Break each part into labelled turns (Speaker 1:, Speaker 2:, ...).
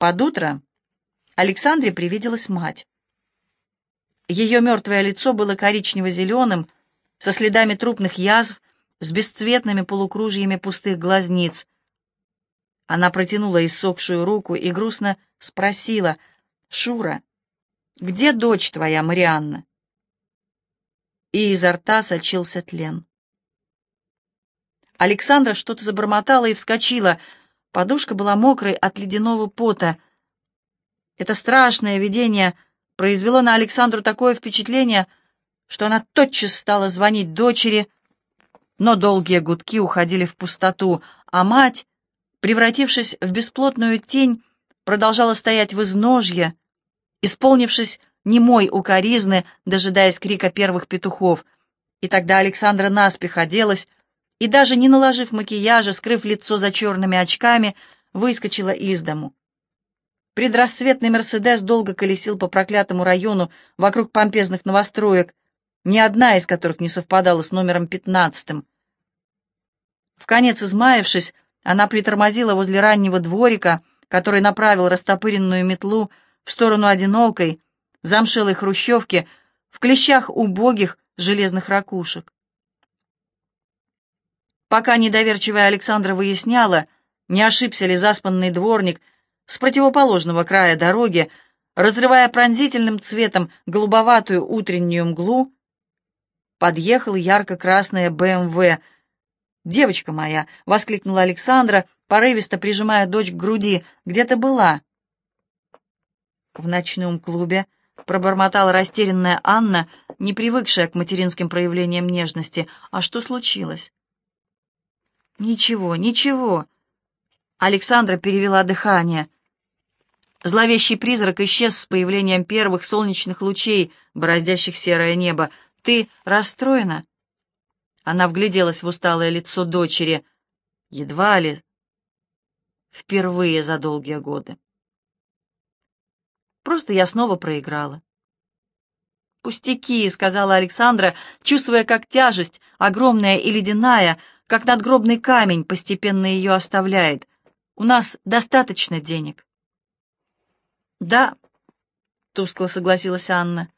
Speaker 1: Под утро Александре привиделась мать. Ее мертвое лицо было коричнево-зеленым, со следами трупных язв, с бесцветными полукружьями пустых глазниц. Она протянула иссохшую руку и грустно спросила, «Шура, где дочь твоя, Марианна?» И изо рта сочился тлен. Александра что-то забормотала и вскочила. Подушка была мокрой от ледяного пота. Это страшное видение произвело на Александру такое впечатление, что она тотчас стала звонить дочери, но долгие гудки уходили в пустоту, а мать, превратившись в бесплотную тень, продолжала стоять в изножье, исполнившись немой укоризны, дожидаясь крика первых петухов. И тогда Александра наспех оделась, и даже не наложив макияжа, скрыв лицо за черными очками, выскочила из дому. Предрассветный «Мерседес» долго колесил по проклятому району вокруг помпезных новостроек, ни одна из которых не совпадала с номером пятнадцатым. В конец измаявшись, она притормозила возле раннего дворика, который направил растопыренную метлу в сторону одинокой, замшелой хрущевки в клещах убогих железных ракушек. Пока недоверчивая Александра выясняла, не ошибся ли заспанный дворник с противоположного края дороги, разрывая пронзительным цветом голубоватую утреннюю мглу, подъехал ярко-красная БМВ. «Девочка моя!» — воскликнула Александра, порывисто прижимая дочь к груди. «Где ты была?» В ночном клубе пробормотала растерянная Анна, не привыкшая к материнским проявлениям нежности. «А что случилось?» «Ничего, ничего». Александра перевела дыхание. Зловещий призрак исчез с появлением первых солнечных лучей, бороздящих серое небо. «Ты расстроена?» Она вгляделась в усталое лицо дочери. Едва ли впервые за долгие годы. Просто я снова проиграла. «Пустяки», — сказала Александра, чувствуя, как тяжесть, огромная и ледяная, как надгробный камень постепенно ее оставляет. У нас достаточно денег. Да, тускло согласилась Анна.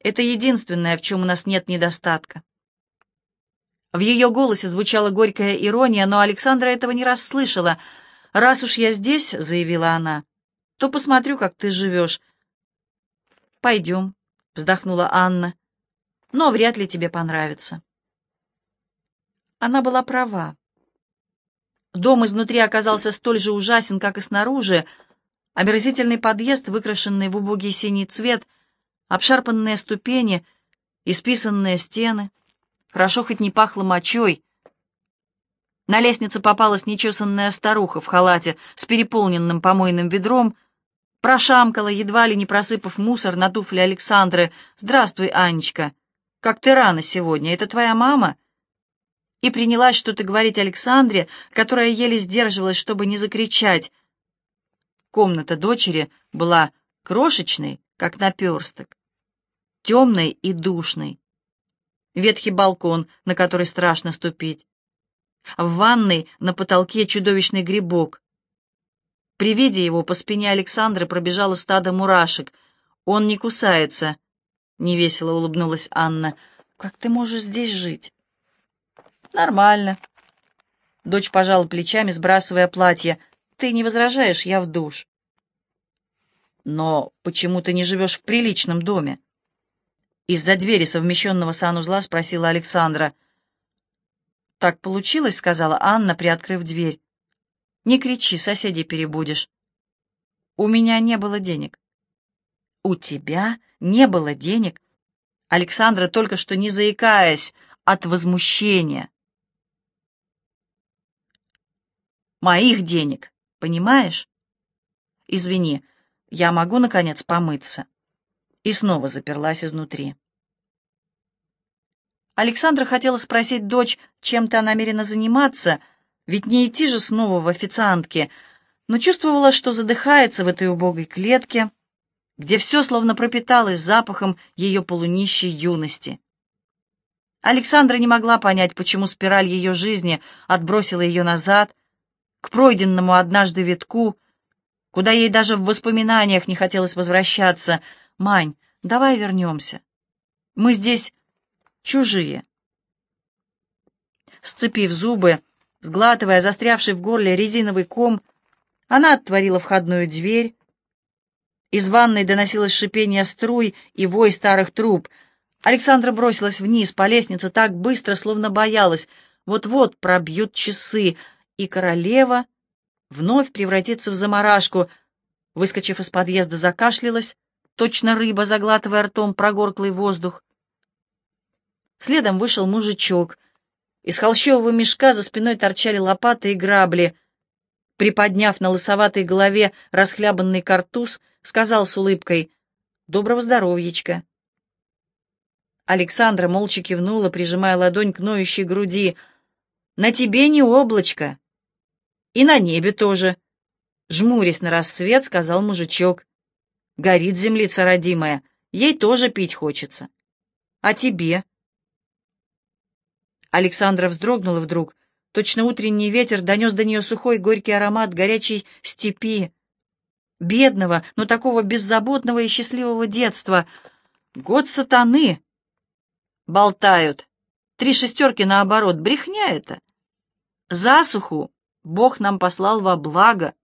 Speaker 1: Это единственное, в чем у нас нет недостатка. В ее голосе звучала горькая ирония, но Александра этого не расслышала. «Раз уж я здесь», — заявила она, — «то посмотрю, как ты живешь». «Пойдем», — вздохнула Анна, — «но вряд ли тебе понравится». Она была права. Дом изнутри оказался столь же ужасен, как и снаружи. Омерзительный подъезд, выкрашенный в убогий синий цвет, обшарпанные ступени, исписанные стены. Хорошо хоть не пахло мочой. На лестнице попалась нечесанная старуха в халате с переполненным помойным ведром, прошамкала, едва ли не просыпав мусор на туфли Александры. «Здравствуй, Анечка! Как ты рано сегодня? Это твоя мама?» И принялась что-то говорить Александре, которая еле сдерживалась, чтобы не закричать. Комната дочери была крошечной, как наперсток, темной и душной. Ветхий балкон, на который страшно ступить. В ванной на потолке чудовищный грибок. При виде его по спине Александры пробежало стадо мурашек. «Он не кусается», — невесело улыбнулась Анна. «Как ты можешь здесь жить?» «Нормально». Дочь пожала плечами, сбрасывая платье. «Ты не возражаешь, я в душ». «Но почему ты не живешь в приличном доме?» Из-за двери совмещенного санузла спросила Александра. «Так получилось», — сказала Анна, приоткрыв дверь. «Не кричи, соседей перебудешь». «У меня не было денег». «У тебя не было денег?» Александра, только что не заикаясь от возмущения, Моих денег, понимаешь? Извини, я могу, наконец, помыться. И снова заперлась изнутри. Александра хотела спросить дочь, чем ты намерена заниматься, ведь не идти же снова в официантке, но чувствовала, что задыхается в этой убогой клетке, где все словно пропиталось запахом ее полунищей юности. Александра не могла понять, почему спираль ее жизни отбросила ее назад, к пройденному однажды витку, куда ей даже в воспоминаниях не хотелось возвращаться. «Мань, давай вернемся. Мы здесь чужие». Сцепив зубы, сглатывая застрявший в горле резиновый ком, она отворила входную дверь. Из ванной доносилось шипение струй и вой старых труб. Александра бросилась вниз по лестнице так быстро, словно боялась. Вот-вот пробьют часы, и королева вновь превратится в заморашку. Выскочив из подъезда, закашлялась, точно рыба, заглатывая ртом прогорклый воздух. Следом вышел мужичок. Из холщового мешка за спиной торчали лопаты и грабли. Приподняв на лысоватой голове расхлябанный картуз, сказал с улыбкой «Доброго здоровьечка». Александра молча кивнула, прижимая ладонь к ноющей груди. «На тебе не облачко!» И на небе тоже. Жмурясь на рассвет, сказал мужичок. Горит землица родимая, ей тоже пить хочется. А тебе? Александра вздрогнула вдруг. Точно утренний ветер донес до нее сухой горький аромат горячей степи. Бедного, но такого беззаботного и счастливого детства. Год сатаны! Болтают. Три шестерки наоборот. Брехня это. Засуху Бог нам послал во благо,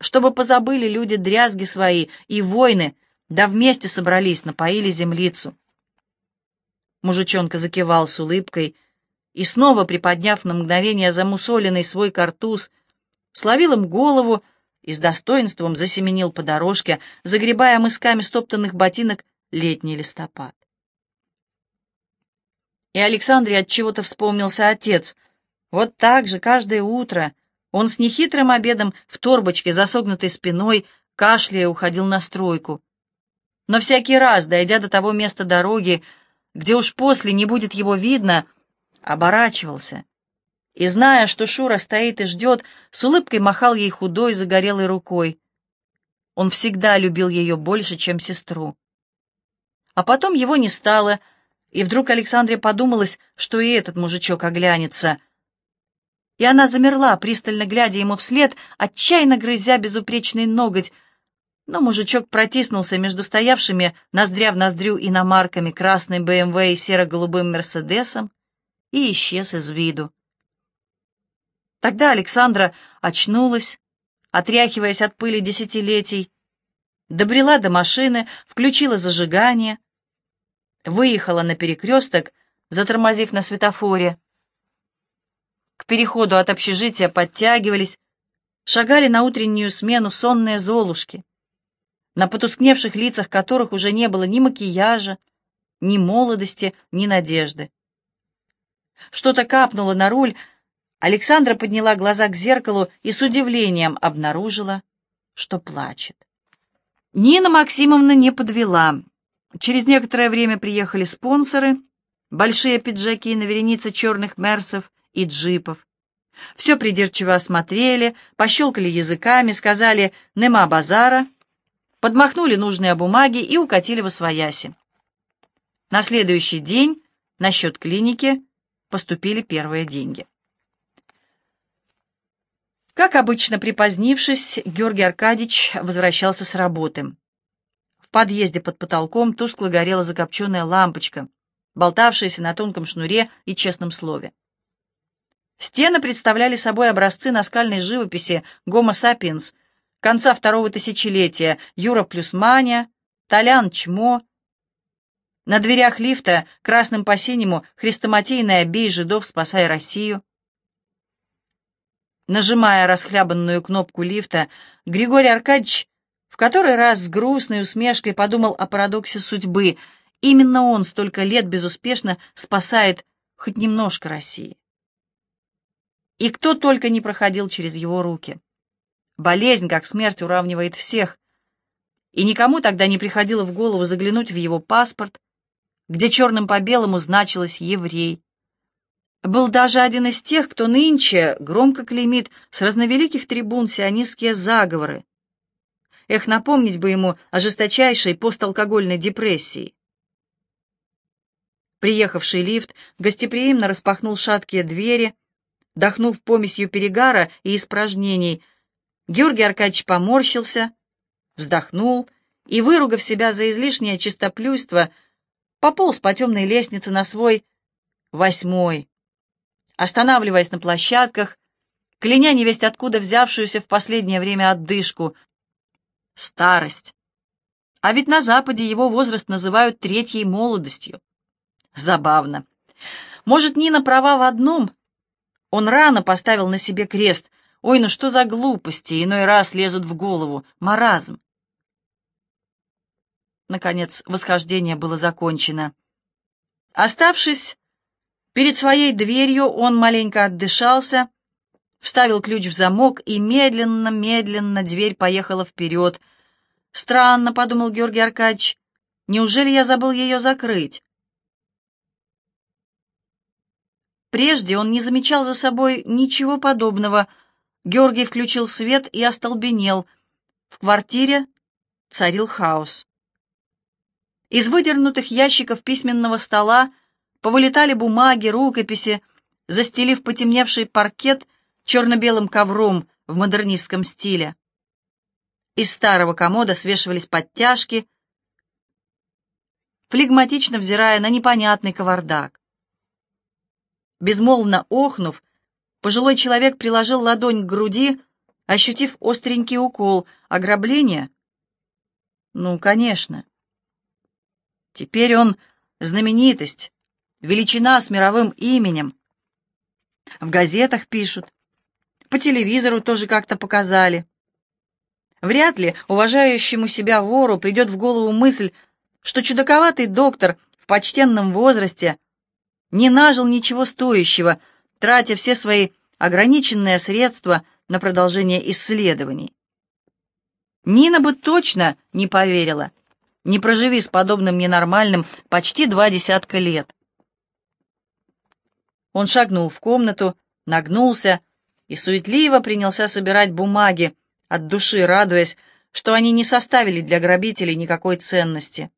Speaker 1: чтобы позабыли люди дрязги свои и войны, да вместе собрались, напоили землицу. Мужичонка закивал с улыбкой и, снова приподняв на мгновение замусоленный свой картуз, словил им голову и с достоинством засеменил по дорожке, загребая мысками стоптанных ботинок летний листопад. И Александре от чего-то вспомнился отец — вот так же каждое утро он с нехитрым обедом в торбочке, засогнутой спиной, кашляя, уходил на стройку. Но всякий раз, дойдя до того места дороги, где уж после не будет его видно, оборачивался. И, зная, что Шура стоит и ждет, с улыбкой махал ей худой, загорелой рукой. Он всегда любил ее больше, чем сестру. А потом его не стало, и вдруг Александре подумалось, что и этот мужичок оглянется — и она замерла, пристально глядя ему вслед, отчаянно грызя безупречный ноготь, но мужичок протиснулся между стоявшими ноздря в ноздрю иномарками красный БМВ и серо-голубым Мерседесом и исчез из виду. Тогда Александра очнулась, отряхиваясь от пыли десятилетий, добрела до машины, включила зажигание, выехала на перекресток, затормозив на светофоре, к переходу от общежития подтягивались, шагали на утреннюю смену сонные золушки, на потускневших лицах которых уже не было ни макияжа, ни молодости, ни надежды. Что-то капнуло на руль, Александра подняла глаза к зеркалу и с удивлением обнаружила, что плачет. Нина Максимовна не подвела. Через некоторое время приехали спонсоры, большие пиджаки на веренице черных мерсов и джипов. Все придирчиво осмотрели, пощелкали языками, сказали «нема базара», подмахнули нужные бумаги и укатили во свояси. На следующий день на счет клиники поступили первые деньги. Как обычно, припозднившись, Георгий Аркадьевич возвращался с работы. В подъезде под потолком тускло горела закопченная лампочка, болтавшаяся на тонком шнуре и честном слове. Стены представляли собой образцы наскальной живописи Гомо сапиенс конца второго тысячелетия, Юра плюс Маня, Толян Чмо. На дверях лифта красным по синему хрестоматийная «Бей жидов, спасай Россию». Нажимая расхлябанную кнопку лифта, Григорий Аркадьевич в который раз с грустной усмешкой подумал о парадоксе судьбы. Именно он столько лет безуспешно спасает хоть немножко России. И кто только не проходил через его руки. Болезнь, как смерть, уравнивает всех. И никому тогда не приходило в голову заглянуть в его паспорт, где черным по белому значилось «еврей». Был даже один из тех, кто нынче громко клеймит с разновеликих трибун сионистские заговоры. Эх, напомнить бы ему о жесточайшей посталкогольной депрессии. Приехавший лифт гостеприимно распахнул шаткие двери, дохнув помесью перегара и испражнений. Георгий Аркадьевич поморщился, вздохнул и, выругав себя за излишнее чистоплюйство, пополз по темной лестнице на свой восьмой, останавливаясь на площадках, кляня невесть откуда взявшуюся в последнее время отдышку. Старость. А ведь на Западе его возраст называют третьей молодостью. Забавно. Может, Нина права в одном? Он рано поставил на себе крест. Ой, ну что за глупости, иной раз лезут в голову. Маразм. Наконец, восхождение было закончено. Оставшись перед своей дверью, он маленько отдышался, вставил ключ в замок, и медленно-медленно дверь поехала вперед. «Странно», — подумал Георгий Аркадьевич, — «неужели я забыл ее закрыть?» Прежде он не замечал за собой ничего подобного. Георгий включил свет и остолбенел. В квартире царил хаос. Из выдернутых ящиков письменного стола повылетали бумаги, рукописи, застелив потемневший паркет черно-белым ковром в модернистском стиле. Из старого комода свешивались подтяжки, флегматично взирая на непонятный кавардак. Безмолвно охнув, пожилой человек приложил ладонь к груди, ощутив остренький укол. Ограбление? Ну, конечно. Теперь он знаменитость, величина с мировым именем. В газетах пишут, по телевизору тоже как-то показали. Вряд ли уважающему себя вору придет в голову мысль, что чудаковатый доктор в почтенном возрасте не нажил ничего стоящего, тратя все свои ограниченные средства на продолжение исследований. Нина бы точно не поверила, не проживи с подобным ненормальным почти два десятка лет. Он шагнул в комнату, нагнулся и суетливо принялся собирать бумаги, от души радуясь, что они не составили для грабителей никакой ценности.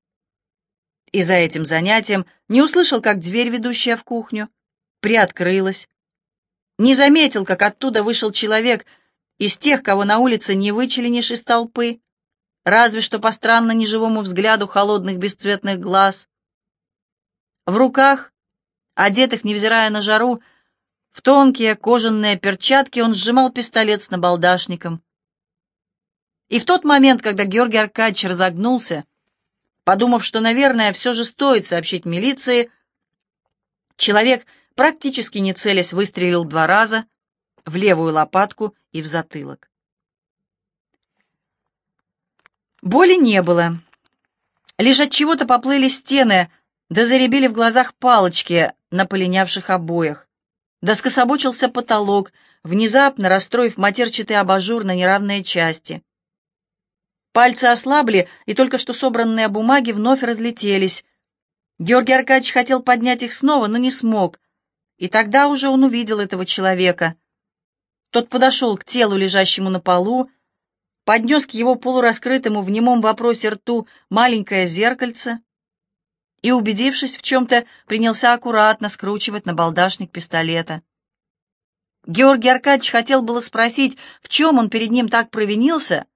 Speaker 1: И за этим занятием не услышал, как дверь, ведущая в кухню, приоткрылась. Не заметил, как оттуда вышел человек из тех, кого на улице не вычленишь из толпы, разве что по странно неживому взгляду холодных бесцветных глаз. В руках, одетых, невзирая на жару, в тонкие кожаные перчатки он сжимал пистолет с набалдашником. И в тот момент, когда Георгий Аркадьевич разогнулся, подумав, что, наверное, все же стоит сообщить милиции, человек, практически не целясь, выстрелил два раза в левую лопатку и в затылок. Боли не было. Лишь от чего-то поплыли стены, да заребили в глазах палочки на полинявших обоях. Да скособочился потолок, внезапно расстроив матерчатый абажур на неравные части. Пальцы ослабли, и только что собранные бумаги вновь разлетелись. Георгий Аркадьевич хотел поднять их снова, но не смог. И тогда уже он увидел этого человека. Тот подошел к телу, лежащему на полу, поднес к его полураскрытому в немом вопросе рту маленькое зеркальце и, убедившись в чем-то, принялся аккуратно скручивать набалдашник пистолета. Георгий Аркадьевич хотел было спросить, в чем он перед ним так провинился,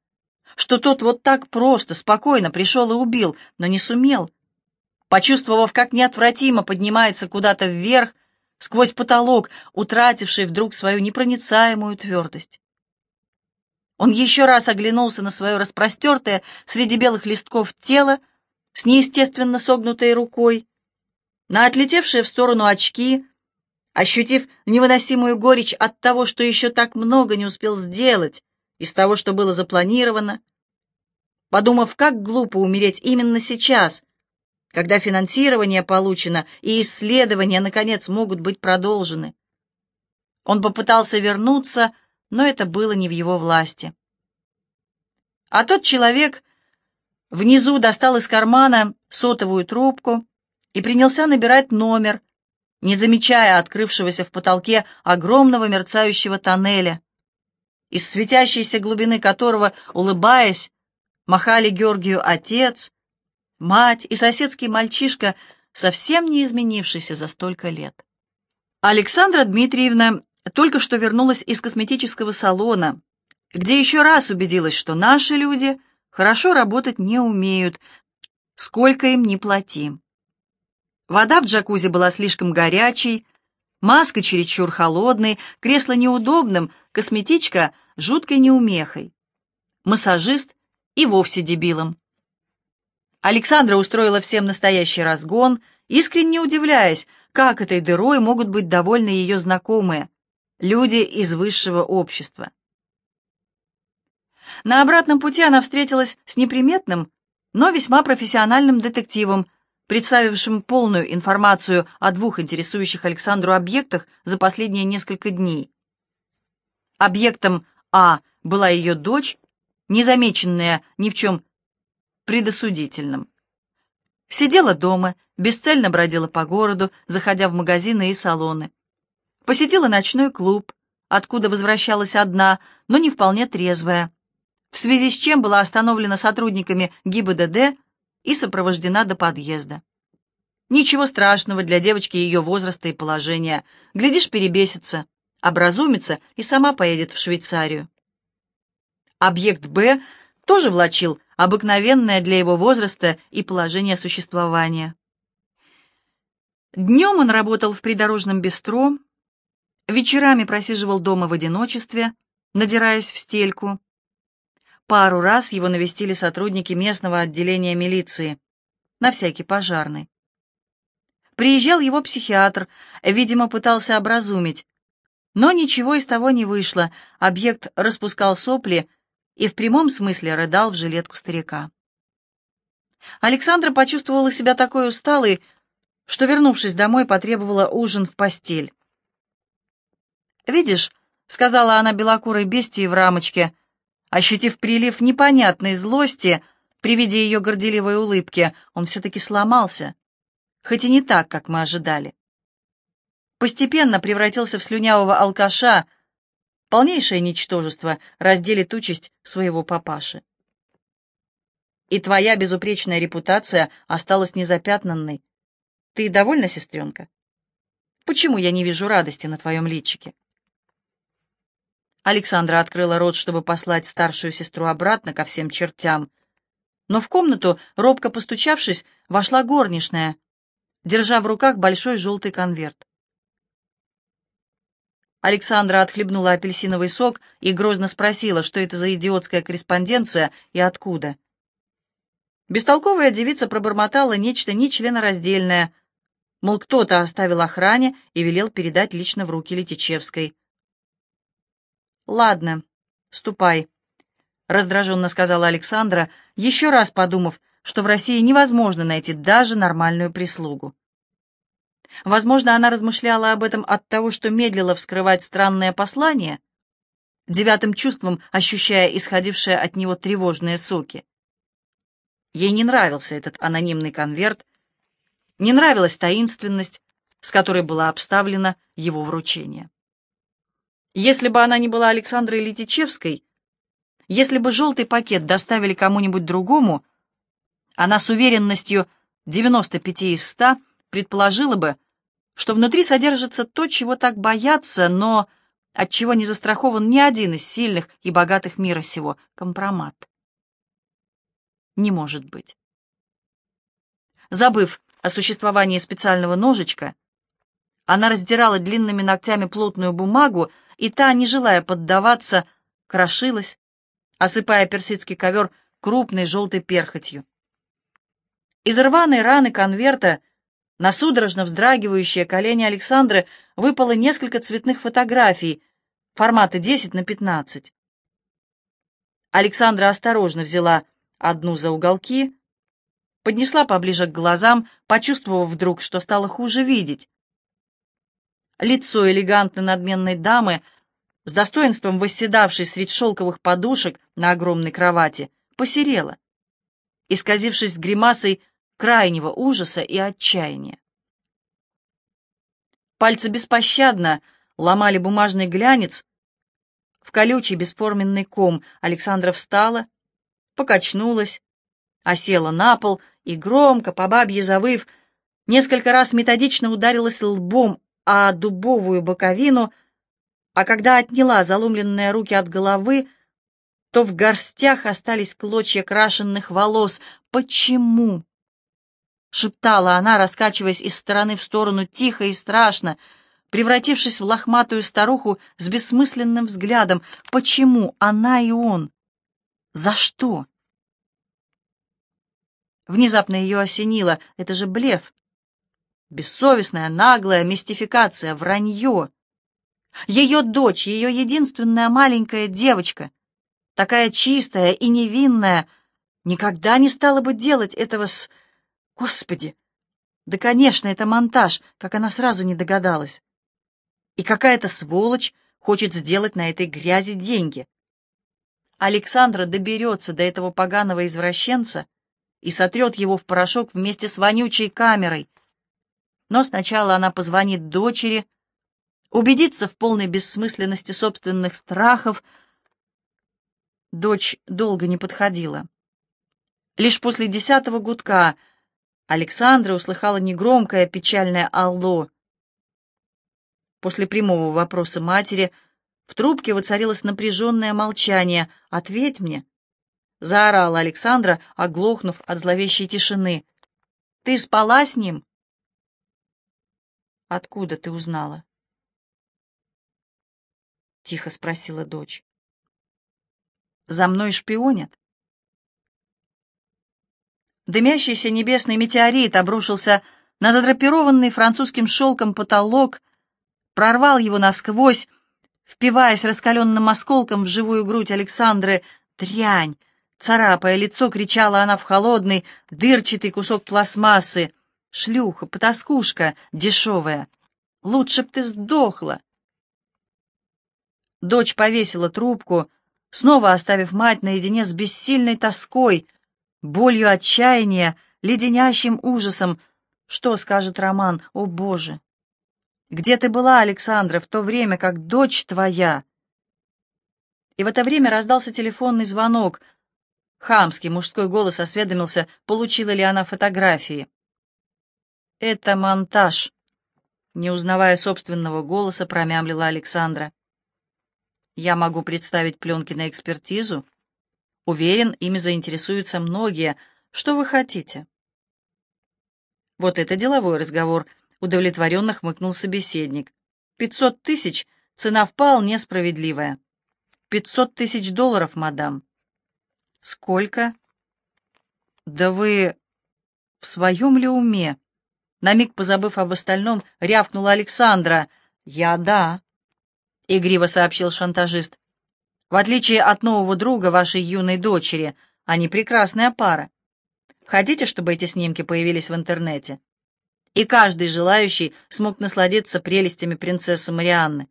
Speaker 1: что тот вот так просто, спокойно пришел и убил, но не сумел. Почувствовав, как неотвратимо поднимается куда-то вверх, сквозь потолок, утративший вдруг свою непроницаемую твердость. Он еще раз оглянулся на свое распростертое среди белых листков тело с неестественно согнутой рукой, на отлетевшие в сторону очки, ощутив невыносимую горечь от того, что еще так много не успел сделать из того, что было запланировано, подумав, как глупо умереть именно сейчас, когда финансирование получено и исследования, наконец, могут быть продолжены. Он попытался вернуться, но это было не в его власти. А тот человек внизу достал из кармана сотовую трубку и принялся набирать номер, не замечая открывшегося в потолке огромного мерцающего тоннеля, из светящейся глубины которого, улыбаясь, махали Георгию отец, мать и соседский мальчишка, совсем не изменившийся за столько лет. Александра Дмитриевна только что вернулась из косметического салона, где еще раз убедилась, что наши люди хорошо работать не умеют, сколько им ни плати. Вода в джакузи была слишком горячей, маска чересчур холодной, кресло неудобным, косметичка жуткой неумехой, массажист и вовсе дебилом. Александра устроила всем настоящий разгон, искренне удивляясь, как этой дырой могут быть довольны ее знакомые, люди из высшего общества. На обратном пути она встретилась с неприметным, но весьма профессиональным детективом, представившим полную информацию о двух интересующих Александру объектах за последние несколько дней. Объектом А была ее дочь, незамеченная ни в чем предосудительном. Сидела дома, бесцельно бродила по городу, заходя в магазины и салоны. Посетила ночной клуб, откуда возвращалась одна, но не вполне трезвая в связи с чем была остановлена сотрудниками ГИБДД и сопровождена до подъезда. Ничего страшного для девочки ее возраста и положения. Глядишь, перебесится, образумится и сама поедет в Швейцарию. Объект «Б» тоже влачил обыкновенное для его возраста и положения существования. Днем он работал в придорожном бистро, вечерами просиживал дома в одиночестве, надираясь в стельку, Пару раз его навестили сотрудники местного отделения милиции, на всякий пожарный. Приезжал его психиатр, видимо, пытался образумить. Но ничего из того не вышло, объект распускал сопли и в прямом смысле рыдал в жилетку старика. Александра почувствовала себя такой усталой, что, вернувшись домой, потребовала ужин в постель. «Видишь», — сказала она белокурой бестии в рамочке, Ощутив прилив непонятной злости при виде ее горделивой улыбки, он все-таки сломался, хоть и не так, как мы ожидали. Постепенно превратился в слюнявого алкаша, полнейшее ничтожество разделит участь своего папаши. И твоя безупречная репутация осталась незапятнанной. Ты довольна, сестренка? Почему я не вижу радости на твоем личике? Александра открыла рот, чтобы послать старшую сестру обратно ко всем чертям. Но в комнату, робко постучавшись, вошла горничная, держа в руках большой желтый конверт. Александра отхлебнула апельсиновый сок и грозно спросила, что это за идиотская корреспонденция и откуда. Бестолковая девица пробормотала нечто нечленораздельное, мол, кто-то оставил охране и велел передать лично в руки Летичевской. «Ладно, ступай», — раздраженно сказала Александра, еще раз подумав, что в России невозможно найти даже нормальную прислугу. Возможно, она размышляла об этом от того, что медлила вскрывать странное послание, девятым чувством ощущая исходившие от него тревожные соки. Ей не нравился этот анонимный конверт, не нравилась таинственность, с которой была обставлена его вручение. Если бы она не была Александрой Летичевской, если бы желтый пакет доставили кому-нибудь другому, она с уверенностью 95 из 100 предположила бы, что внутри содержится то, чего так боятся, но от чего не застрахован ни один из сильных и богатых мира сего — компромат. Не может быть. Забыв о существовании специального ножичка, она раздирала длинными ногтями плотную бумагу и та, не желая поддаваться, крошилась, осыпая персидский ковер крупной желтой перхотью. Из рваной раны конверта на судорожно вздрагивающие колени Александры выпало несколько цветных фотографий формата 10 на 15. Александра осторожно взяла одну за уголки, поднесла поближе к глазам, почувствовав вдруг, что стало хуже видеть. Лицо элегантной надменной дамы, с достоинством восседавшей среди шелковых подушек на огромной кровати, посерело, исказившись гримасой крайнего ужаса и отчаяния. Пальцы беспощадно ломали бумажный глянец. В колючий бесформенный ком Александра встала, покачнулась, осела на пол и громко, по бабье завыв, несколько раз методично ударилась лбом а дубовую боковину, а когда отняла заломленные руки от головы, то в горстях остались клочья крашенных волос. Почему? Шептала она, раскачиваясь из стороны в сторону тихо и страшно, превратившись в лохматую старуху с бессмысленным взглядом. Почему она и он? За что? Внезапно ее осенило. Это же блеф. Бессовестная, наглая мистификация, вранье. Ее дочь, ее единственная маленькая девочка, такая чистая и невинная, никогда не стала бы делать этого с... Господи! Да, конечно, это монтаж, как она сразу не догадалась. И какая-то сволочь хочет сделать на этой грязи деньги. Александра доберется до этого поганого извращенца и сотрет его в порошок вместе с вонючей камерой. Но сначала она позвонит дочери, убедится в полной бессмысленности собственных страхов. Дочь долго не подходила. Лишь после десятого гудка Александра услыхала негромкое печальное «Алло». После прямого вопроса матери в трубке воцарилось напряженное молчание. «Ответь мне!» — заорала Александра, оглохнув от зловещей тишины. «Ты спала с ним?» «Откуда ты узнала?» — тихо спросила дочь. «За мной шпионят?» Дымящийся небесный метеорит обрушился на задрапированный французским шелком потолок, прорвал его насквозь, впиваясь раскаленным осколком в живую грудь Александры. «Дрянь!» Царапая лицо, кричала она в холодный, дырчатый кусок пластмассы. «Шлюха, потаскушка, дешевая! Лучше б ты сдохла!» Дочь повесила трубку, снова оставив мать наедине с бессильной тоской, болью отчаяния, леденящим ужасом. Что скажет Роман? О, Боже! Где ты была, Александра, в то время, как дочь твоя?» И в это время раздался телефонный звонок. Хамский мужской голос осведомился, получила ли она фотографии. «Это монтаж», — не узнавая собственного голоса, промямлила Александра. «Я могу представить пленки на экспертизу. Уверен, ими заинтересуются многие. Что вы хотите?» Вот это деловой разговор — удовлетворенно хмыкнул собеседник. «Пятьсот тысяч — цена вполне справедливая. Пятьсот тысяч долларов, мадам». «Сколько?» «Да вы в своем ли уме?» На миг позабыв об остальном, рявкнула Александра. «Я да», — игриво сообщил шантажист. «В отличие от нового друга вашей юной дочери, они прекрасная пара. Хотите, чтобы эти снимки появились в интернете?» и каждый желающий смог насладиться прелестями принцессы Марианны.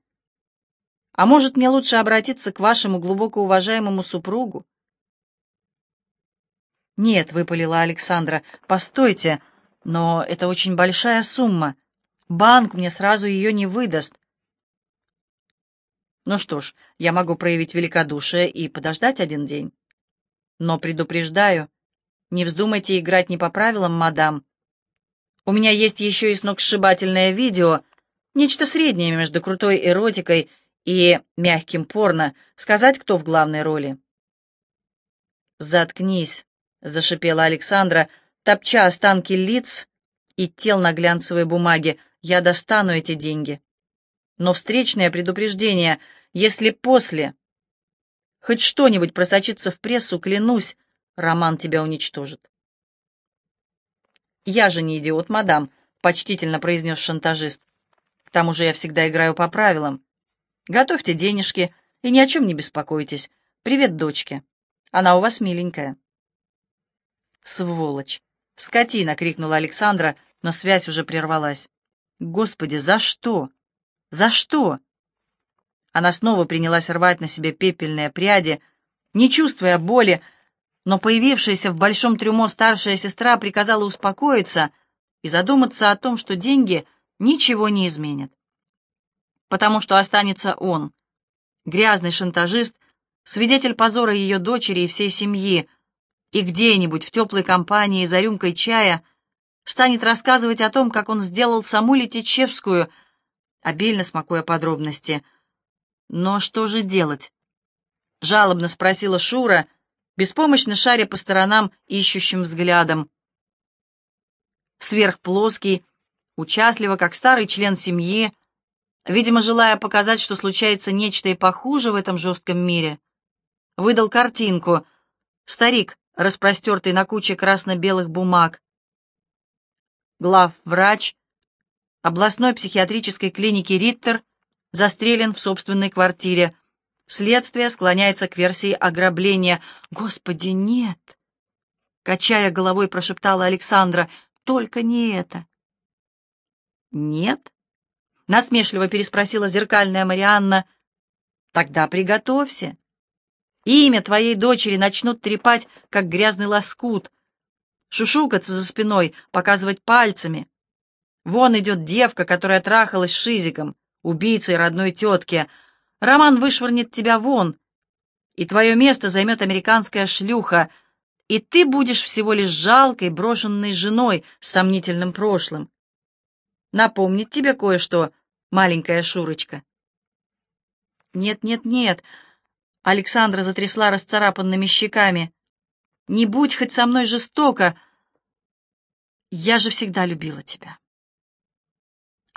Speaker 1: А может, мне лучше обратиться к вашему глубоко уважаемому супругу? Нет, выпалила Александра, постойте, но это очень большая сумма. Банк мне сразу ее не выдаст. Ну что ж, я могу проявить великодушие и подождать один день. Но предупреждаю, не вздумайте играть не по правилам, мадам. У меня есть еще и сногсшибательное видео, нечто среднее между крутой эротикой и мягким порно. Сказать, кто в главной роли? «Заткнись», — зашипела Александра, топча останки лиц и тел на глянцевой бумаге. «Я достану эти деньги. Но встречное предупреждение, если после хоть что-нибудь просочится в прессу, клянусь, Роман тебя уничтожит». «Я же не идиот, мадам», — почтительно произнес шантажист. «К тому же я всегда играю по правилам. Готовьте денежки и ни о чем не беспокойтесь. Привет, дочке. Она у вас миленькая». «Сволочь! Скотина!» — крикнула Александра, но связь уже прервалась. «Господи, за что? За что?» Она снова принялась рвать на себе пепельные пряди, не чувствуя боли, но появившаяся в большом трюмо старшая сестра приказала успокоиться и задуматься о том, что деньги ничего не изменят. Потому что останется он, грязный шантажист, свидетель позора ее дочери и всей семьи, и где-нибудь в теплой компании за рюмкой чая станет рассказывать о том, как он сделал саму Летичевскую, обильно смакуя подробности. Но что же делать? — жалобно спросила Шура, беспомощно шаря по сторонам ищущим взглядом. Сверхплоский, участливо, как старый член семьи, видимо, желая показать, что случается нечто и похуже в этом жестком мире, выдал картинку. Старик, распростертый на куче красно-белых бумаг. Главврач областной психиатрической клиники Риттер застрелен в собственной квартире. Следствие склоняется к версии ограбления. «Господи, нет!» Качая головой, прошептала Александра. «Только не это!» «Нет?» Насмешливо переспросила зеркальная Марианна. «Тогда приготовься. Имя твоей дочери начнут трепать, как грязный лоскут, шушукаться за спиной, показывать пальцами. Вон идет девка, которая трахалась с Шизиком, убийцей родной тетки. Роман вышвырнет тебя вон, и твое место займет американская шлюха, и ты будешь всего лишь жалкой, брошенной женой с сомнительным прошлым. Напомнить тебе кое-что, маленькая Шурочка. Нет, нет, нет. Александра затрясла расцарапанными щеками. Не будь хоть со мной жестоко. Я же всегда любила тебя.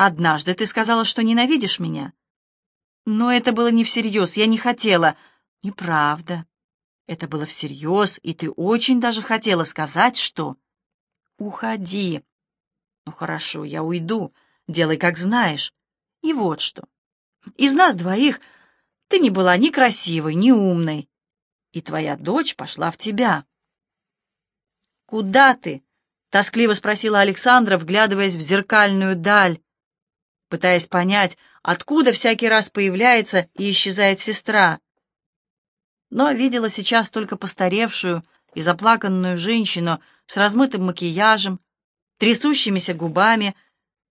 Speaker 1: Однажды ты сказала, что ненавидишь меня. Но это было не всерьез, я не хотела. Неправда. Это было всерьез, и ты очень даже хотела сказать, что... Уходи. Ну хорошо, я уйду. Делай, как знаешь. И вот что. Из нас двоих ты не была ни красивой, ни умной. И твоя дочь пошла в тебя. «Куда ты?» — тоскливо спросила Александра, вглядываясь в зеркальную даль, пытаясь понять, откуда всякий раз появляется и исчезает сестра. Но видела сейчас только постаревшую и заплаканную женщину с размытым макияжем, трясущимися губами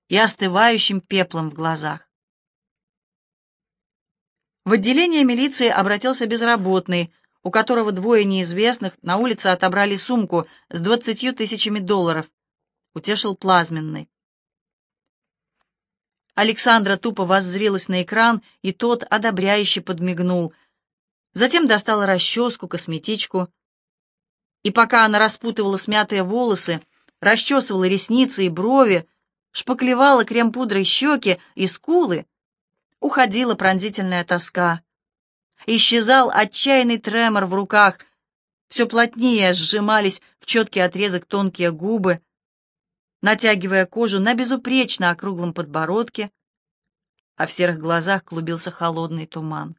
Speaker 1: и остывающим пеплом в глазах. В отделение милиции обратился безработный, у которого двое неизвестных на улице отобрали сумку с двадцатью тысячами долларов. Утешил плазменный. Александра тупо воззрилась на экран, и тот одобряюще подмигнул. Затем достала расческу, косметичку. И пока она распутывала смятые волосы, расчесывала ресницы и брови, шпаклевала крем-пудрой щеки и скулы, уходила пронзительная тоска. Исчезал отчаянный тремор в руках, все плотнее сжимались в четкий отрезок тонкие губы, натягивая кожу на безупречно округлом подбородке, а в серых глазах клубился холодный туман.